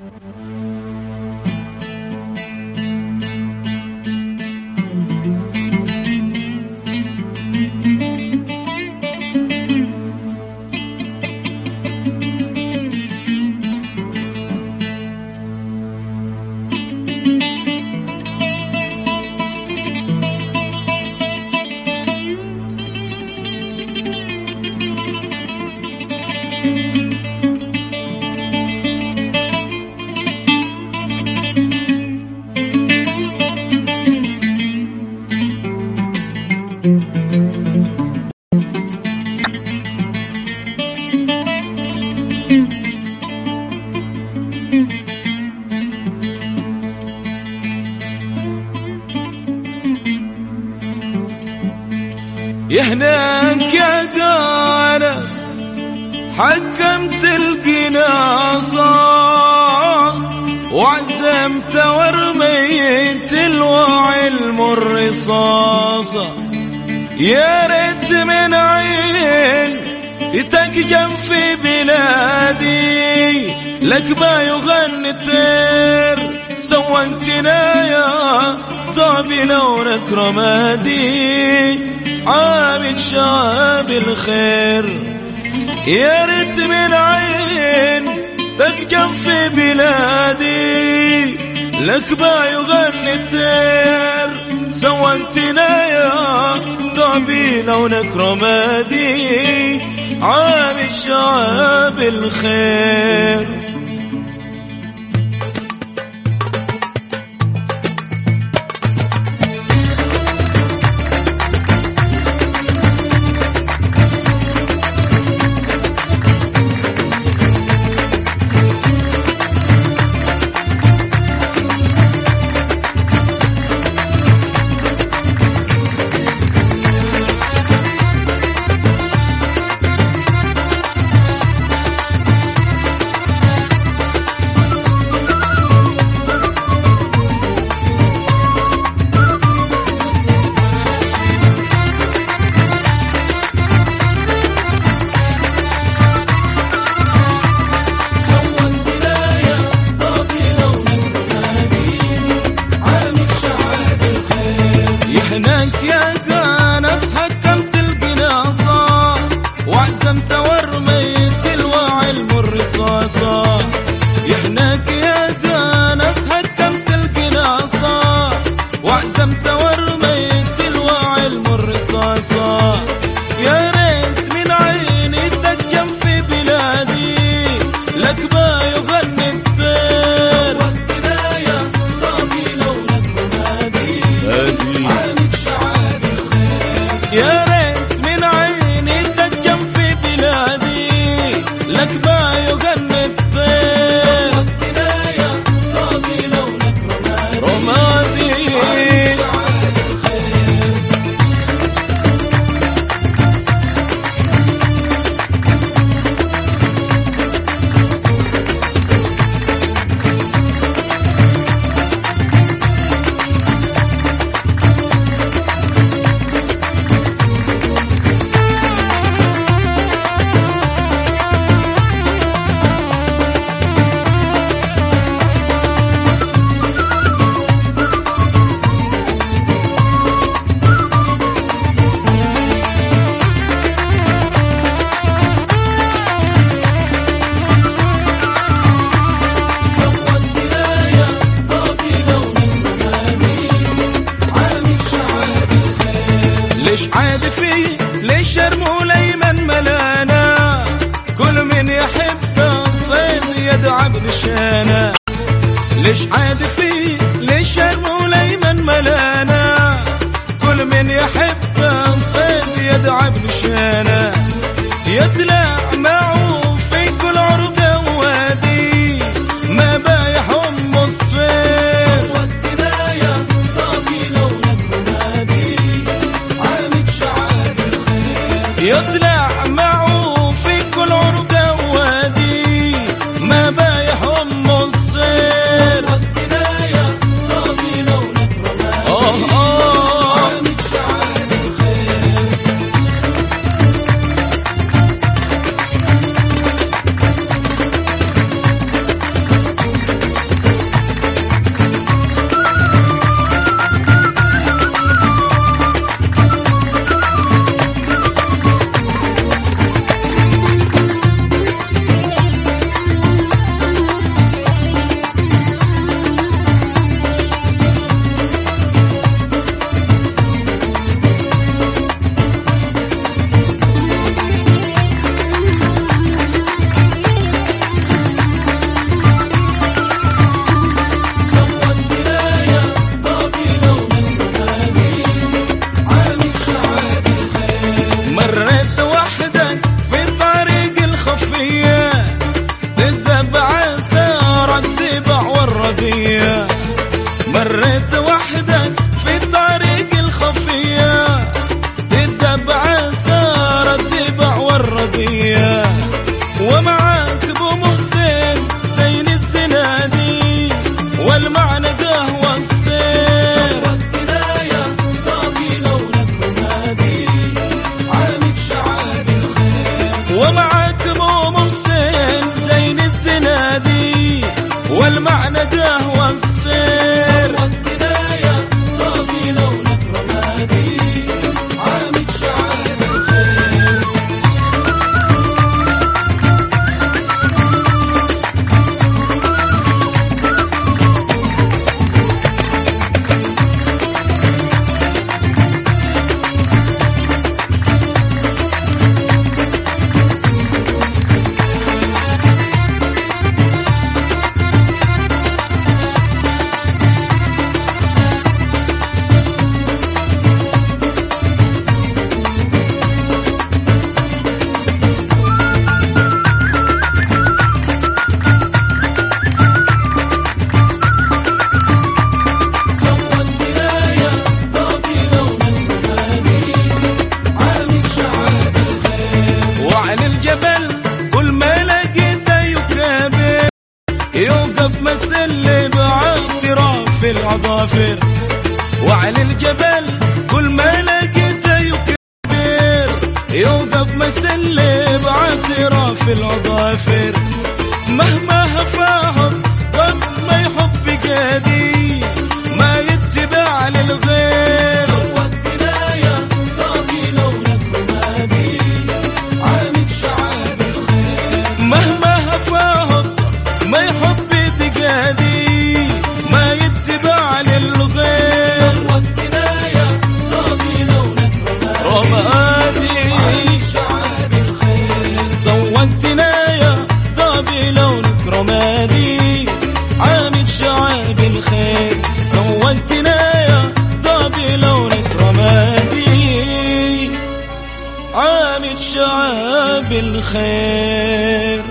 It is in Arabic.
Mm-hmm. يهناك يا قانس حكمت القناصة وعزمت ورميت الوعي الرصاصة يا ريت من عين تقجم في بلادي لك ما يغني التير سويتنا يا ضابي لونك رمادي. عامل شاب الخير. يا ريت من عين تقجم في بلادي. لك ما يغني التير سويتنا يا ضعبي لونك رمادي عامل شاب الخير. هناك يا كانس حكمت القناصة وعزمت الخير يدعى بنشانا ليش عاد في ليش شرمولي من ملانا؟ كل من يحب الصيد يدعى بنشانا يطلع معه carreta. الأظافر وعلى الجبل كل ما لقيته يكبر. يوقف مسلب اعتراف الأظافر مهما هفاهم قد ما يحب قادر محمدي عامد شعب الخير.